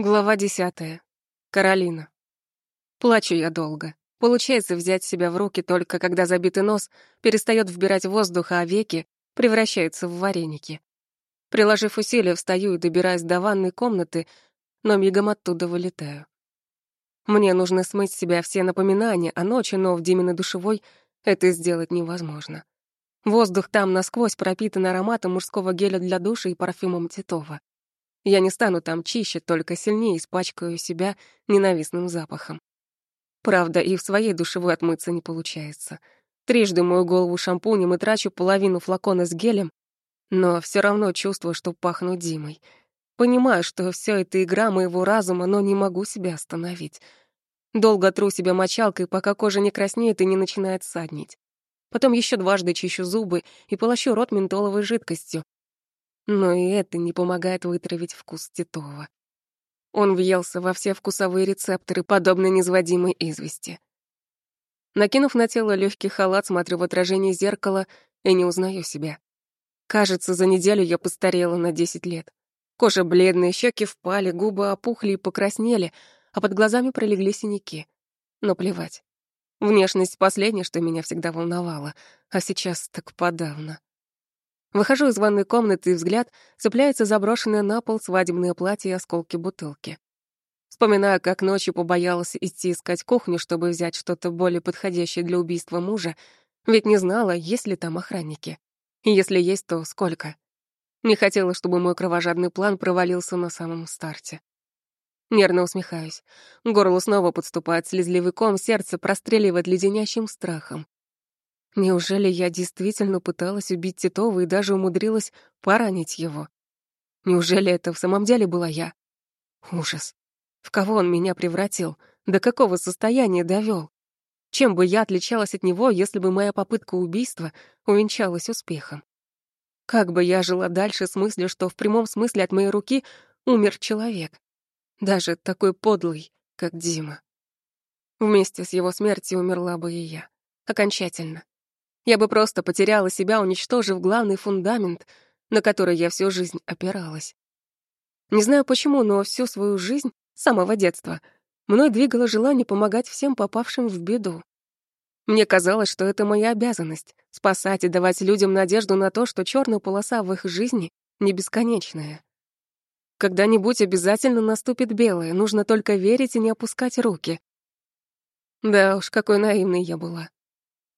Глава десятая. Каролина. Плачу я долго. Получается взять себя в руки только когда забитый нос перестает вбирать воздух, а веки превращаются в вареники. Приложив усилия, встаю и добираюсь до ванной комнаты, но мигом оттуда вылетаю. Мне нужно смыть с себя все напоминания о ночи, но в Диминой душевой это сделать невозможно. Воздух там насквозь пропитан ароматом мужского геля для душа и парфюмом Титова. Я не стану там чище, только сильнее испачкаю себя ненавистным запахом. Правда, и в своей душевой отмыться не получается. Трижды мою голову шампунем и трачу половину флакона с гелем, но все равно чувствую, что пахну Димой. Понимаю, что все это игра моего разума, но не могу себя остановить. Долго тру себя мочалкой, пока кожа не краснеет и не начинает саднить. Потом еще дважды чищу зубы и полощу рот ментоловой жидкостью, но и это не помогает вытравить вкус Титова. Он въелся во все вкусовые рецепторы, подобно незводимой извести. Накинув на тело легкий халат, смотрю в отражение зеркала и не узнаю себя. Кажется, за неделю я постарела на 10 лет. Кожа бледная, щеки впали, губы опухли и покраснели, а под глазами пролегли синяки. Но плевать. Внешность — последнее, что меня всегда волновало, а сейчас так подавно. Выхожу из ванной комнаты, и взгляд цепляется заброшенное на пол свадебное платье и осколки бутылки. Вспоминаю, как ночью побоялась идти искать кухню, чтобы взять что-то более подходящее для убийства мужа, ведь не знала, есть ли там охранники. И если есть, то сколько. Не хотела, чтобы мой кровожадный план провалился на самом старте. Нервно усмехаюсь. Горло снова подступает слезливый ком, сердце простреливает леденящим страхом. Неужели я действительно пыталась убить Титова и даже умудрилась поранить его? Неужели это в самом деле была я? Ужас. В кого он меня превратил? До какого состояния довел? Чем бы я отличалась от него, если бы моя попытка убийства увенчалась успехом? Как бы я жила дальше с мыслью, что в прямом смысле от моей руки умер человек? Даже такой подлый, как Дима. Вместе с его смертью умерла бы и я. Окончательно. Я бы просто потеряла себя, уничтожив главный фундамент, на который я всю жизнь опиралась. Не знаю почему, но всю свою жизнь, с самого детства, мной двигало желание помогать всем попавшим в беду. Мне казалось, что это моя обязанность — спасать и давать людям надежду на то, что черная полоса в их жизни не бесконечная. Когда-нибудь обязательно наступит белое, нужно только верить и не опускать руки. Да уж, какой наивной я была.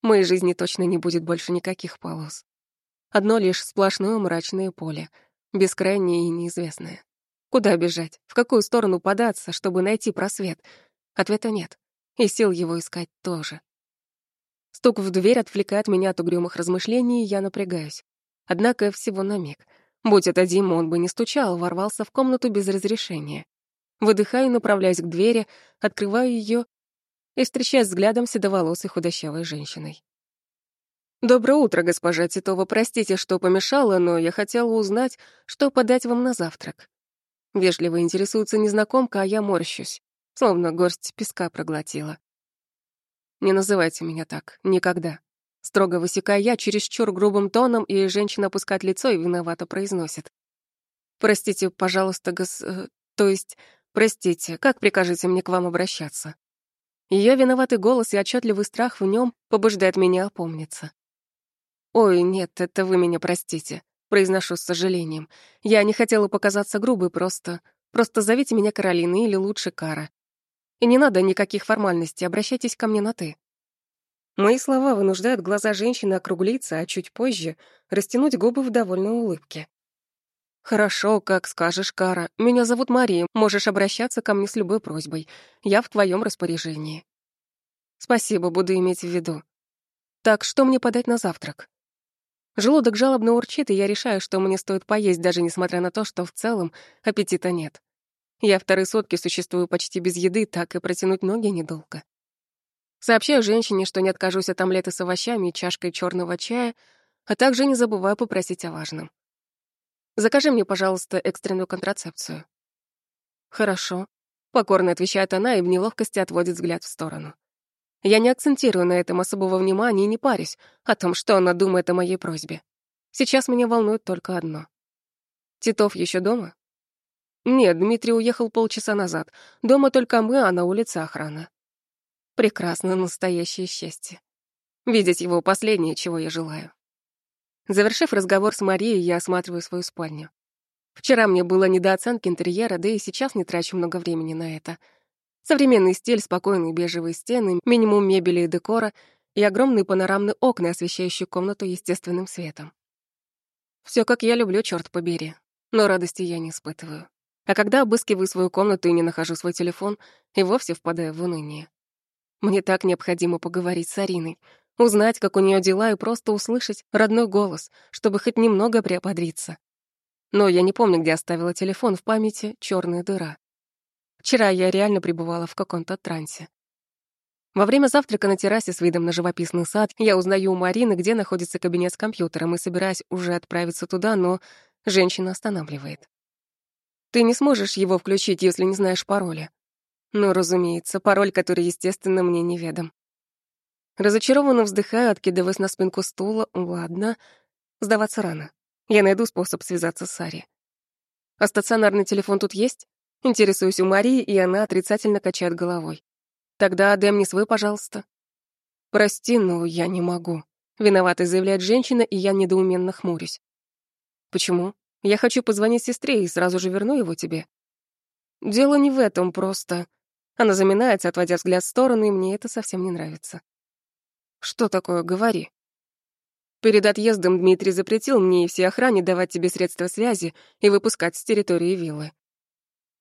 Моей жизни точно не будет больше никаких полос. Одно лишь сплошное мрачное поле, бескрайнее и неизвестное. Куда бежать? В какую сторону податься, чтобы найти просвет? Ответа нет. И сил его искать тоже. Стук в дверь отвлекает меня от угрюмых размышлений, и я напрягаюсь. Однако всего на миг. Будь это Дима, он бы не стучал, ворвался в комнату без разрешения. Выдыхаю направляюсь к двери, открываю ее и встречаясь взглядом седоволосой худощавой женщиной. «Доброе утро, госпожа Титова. Простите, что помешала, но я хотела узнать, что подать вам на завтрак». Вежливо интересуется незнакомка, а я морщусь, словно горсть песка проглотила. «Не называйте меня так. Никогда». Строго высекая я чересчур грубым тоном, и женщина опускает лицо и виновато произносит. «Простите, пожалуйста, гос... Э, то есть, простите, как прикажете мне к вам обращаться?» Ее виноватый голос и отчетливый страх в нем побуждает меня опомниться. «Ой, нет, это вы меня простите», — произношу с сожалением. «Я не хотела показаться грубой, просто... Просто зовите меня Каролиной или лучше Кара. И не надо никаких формальностей, обращайтесь ко мне на «ты». Мои слова вынуждают глаза женщины округлиться, а чуть позже растянуть губы в довольной улыбке. «Хорошо, как скажешь, Кара. Меня зовут Мария. Можешь обращаться ко мне с любой просьбой. Я в твоем распоряжении». «Спасибо, буду иметь в виду. Так, что мне подать на завтрак?» Желудок жалобно урчит, и я решаю, что мне стоит поесть, даже несмотря на то, что в целом аппетита нет. Я вторые сутки существую почти без еды, так и протянуть ноги недолго. Сообщаю женщине, что не откажусь от омлета с овощами и чашкой черного чая, а также не забываю попросить о важном. Закажи мне, пожалуйста, экстренную контрацепцию». «Хорошо», — покорно отвечает она и в неловкости отводит взгляд в сторону. Я не акцентирую на этом особого внимания и не парюсь о том, что она думает о моей просьбе. Сейчас меня волнует только одно. Титов еще дома? Нет, Дмитрий уехал полчаса назад. Дома только мы, а на улице охрана. Прекрасно, настоящее счастье. Видеть его последнее, чего я желаю. Завершив разговор с Марией, я осматриваю свою спальню. Вчера мне было недооценки интерьера, да и сейчас не трачу много времени на это. Современный стиль, спокойные бежевые стены, минимум мебели и декора и огромные панорамные окна, освещающие комнату естественным светом. Все как я люблю, черт побери. Но радости я не испытываю. А когда обыскиваю свою комнату и не нахожу свой телефон, и вовсе впадаю в уныние. Мне так необходимо поговорить с Ариной, узнать, как у нее дела, и просто услышать родной голос, чтобы хоть немного приободриться. Но я не помню, где оставила телефон, в памяти черная дыра. Вчера я реально пребывала в каком-то трансе. Во время завтрака на террасе с видом на живописный сад я узнаю у Марины, где находится кабинет с компьютером, и собираюсь уже отправиться туда, но женщина останавливает. Ты не сможешь его включить, если не знаешь пароля. Ну, разумеется, пароль, который, естественно, мне неведом. Разочарованно вздыхаю, откидываясь на спинку стула. Ладно, сдаваться рано. Я найду способ связаться с Ари. А стационарный телефон тут есть? Интересуюсь у Марии, и она отрицательно качает головой. Тогда мне свой, пожалуйста. Прости, но я не могу. Виновата заявляет женщина, и я недоуменно хмурюсь. Почему? Я хочу позвонить сестре и сразу же верну его тебе. Дело не в этом, просто... Она заминается, отводя взгляд в сторону, и мне это совсем не нравится. Что такое, говори. Перед отъездом Дмитрий запретил мне и всей охране давать тебе средства связи и выпускать с территории виллы.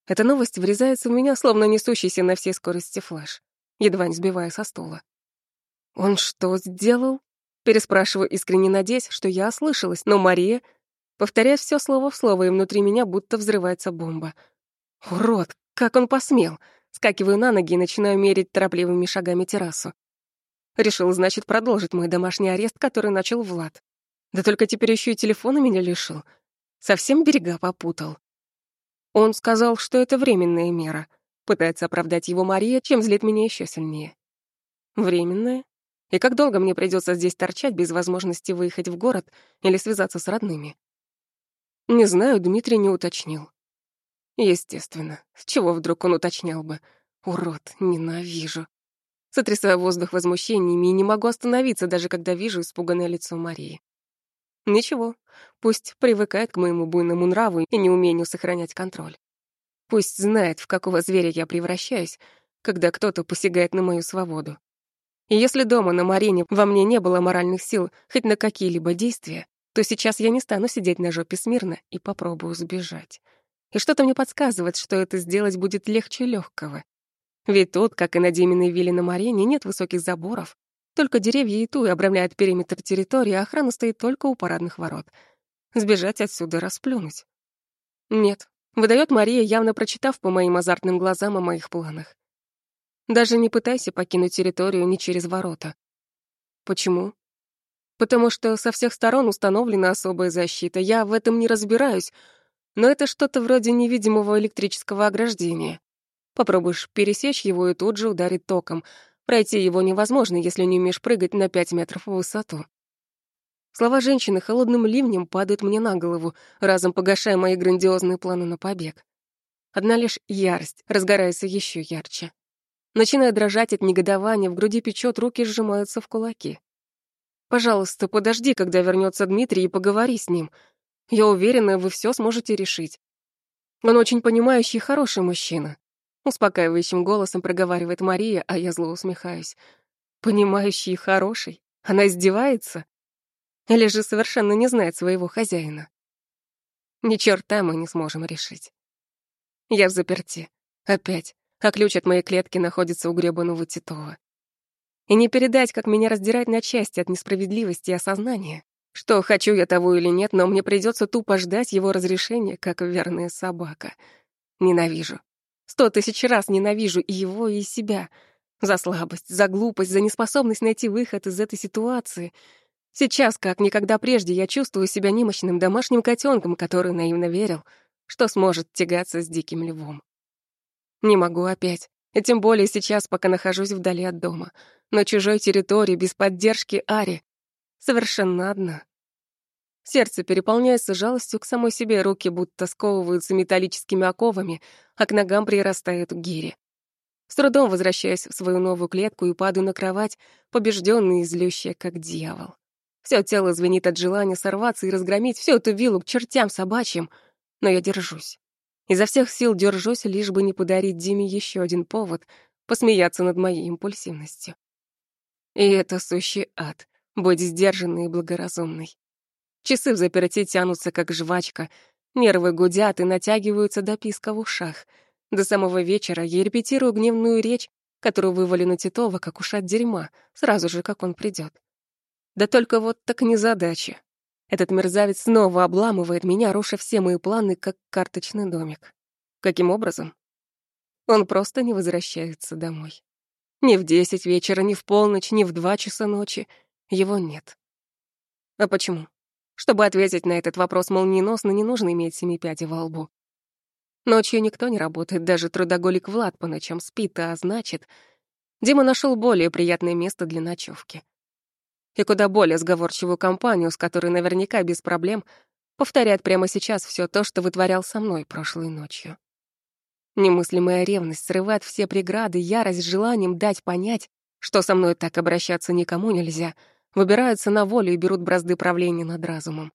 Эта новость врезается в меня, словно несущийся на всей скорости флеш, едва не сбивая со стула. «Он что сделал?» Переспрашиваю, искренне надеясь, что я ослышалась, но Мария повторяет все слово в слово, и внутри меня будто взрывается бомба. «Урод! Как он посмел!» Скакиваю на ноги и начинаю мерить торопливыми шагами террасу. Решил, значит, продолжить мой домашний арест, который начал Влад. Да только теперь еще и телефона меня лишил. Совсем берега попутал. Он сказал, что это временная мера. Пытается оправдать его Мария, чем злит меня еще сильнее. Временная? И как долго мне придется здесь торчать без возможности выехать в город или связаться с родными? Не знаю, Дмитрий не уточнил. Естественно. С чего вдруг он уточнял бы? Урод, ненавижу. Сотрясаю воздух возмущениями и не могу остановиться, даже когда вижу испуганное лицо Марии. Ничего, пусть привыкает к моему буйному нраву и неумению сохранять контроль. Пусть знает, в какого зверя я превращаюсь, когда кто-то посягает на мою свободу. И если дома на Марине во мне не было моральных сил хоть на какие-либо действия, то сейчас я не стану сидеть на жопе смирно и попробую сбежать. И что-то мне подсказывает, что это сделать будет легче легкого. Ведь тут, как и на Диминой вилле на Марине, нет высоких заборов, только деревья и туи обрамляют периметр территории, а охрана стоит только у парадных ворот. Сбежать отсюда, расплюнуть. Нет, выдает Мария, явно прочитав по моим азартным глазам о моих планах. Даже не пытайся покинуть территорию ни через ворота. Почему? Потому что со всех сторон установлена особая защита. Я в этом не разбираюсь, но это что-то вроде невидимого электрического ограждения. Попробуешь пересечь его и тут же ударит током, Пройти его невозможно, если не умеешь прыгать на пять метров в высоту. Слова женщины холодным ливнем падают мне на голову, разом погашая мои грандиозные планы на побег. Одна лишь ярость разгорается еще ярче. Начиная дрожать от негодования, в груди печет, руки сжимаются в кулаки. «Пожалуйста, подожди, когда вернется Дмитрий, и поговори с ним. Я уверена, вы все сможете решить. Он очень понимающий и хороший мужчина. Успокаивающим голосом проговаривает Мария, а я зло усмехаюсь. Понимающий и хороший? Она издевается? Или же совершенно не знает своего хозяина? Ни черта мы не сможем решить. Я в заперти. Опять. А ключ от моей клетки находится у гребаного Титова. И не передать, как меня раздирать на части от несправедливости и осознания, что хочу я того или нет, но мне придется тупо ждать его разрешения, как верная собака. Ненавижу. Сто тысяч раз ненавижу и его, и себя. За слабость, за глупость, за неспособность найти выход из этой ситуации. Сейчас, как никогда прежде, я чувствую себя немощным домашним котенком, который наивно верил, что сможет тягаться с диким львом. Не могу опять. И тем более сейчас, пока нахожусь вдали от дома. На чужой территории, без поддержки Ари. Совершенно одна. Сердце переполняется жалостью к самой себе, руки будто сковываются металлическими оковами, а к ногам прирастают гири. С трудом возвращаясь в свою новую клетку и падаю на кровать, побеждённый и злющая, как дьявол. Всё тело звенит от желания сорваться и разгромить всю эту виллу к чертям собачьим, но я держусь. Изо всех сил держусь, лишь бы не подарить Диме ещё один повод посмеяться над моей импульсивностью. И это сущий ад — быть сдержанной и благоразумной. Часы в заперти тянутся, как жвачка, нервы гудят и натягиваются до писка в ушах — до самого вечера я репетирую гневную речь, которую вывалю на Титова, как ушат дерьма, сразу же, как он придет. Да только вот так незадача. Этот мерзавец снова обламывает меня, руша все мои планы, как карточный домик. Каким образом? Он просто не возвращается домой. Ни в десять вечера, ни в полночь, ни в два часа ночи. Его нет. А почему? Чтобы ответить на этот вопрос молниеносно, не нужно иметь семи пядей во лбу. Ночью никто не работает, даже трудоголик Влад по ночам спит, а значит, Дима нашел более приятное место для ночевки. И куда более сговорчивую компанию, с которой наверняка без проблем повторяет прямо сейчас все то, что вытворял со мной прошлой ночью. Немыслимая ревность срывает все преграды, ярость желанием дать понять, что со мной так обращаться никому нельзя, выбираются на волю и берут бразды правления над разумом.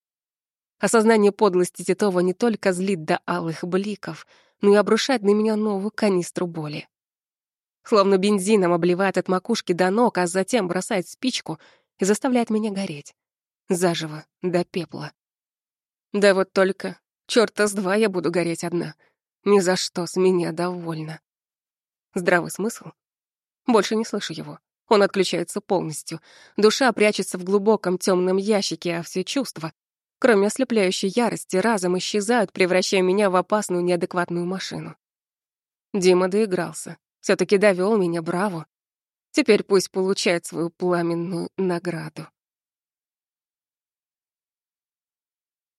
Осознание подлости Титова не только злит до алых бликов, но и обрушает на меня новую канистру боли. Словно бензином обливает от макушки до ног, а затем бросает спичку и заставляет меня гореть. Заживо, до пепла. Да вот только, чёрта с два я буду гореть одна. Ни за что с меня довольна. Здравый смысл? Больше не слышу его. Он отключается полностью. Душа прячется в глубоком темном ящике, а все чувства кроме ослепляющей ярости, разом исчезают, превращая меня в опасную неадекватную машину. Дима доигрался. все таки довел меня, браво. Теперь пусть получает свою пламенную награду.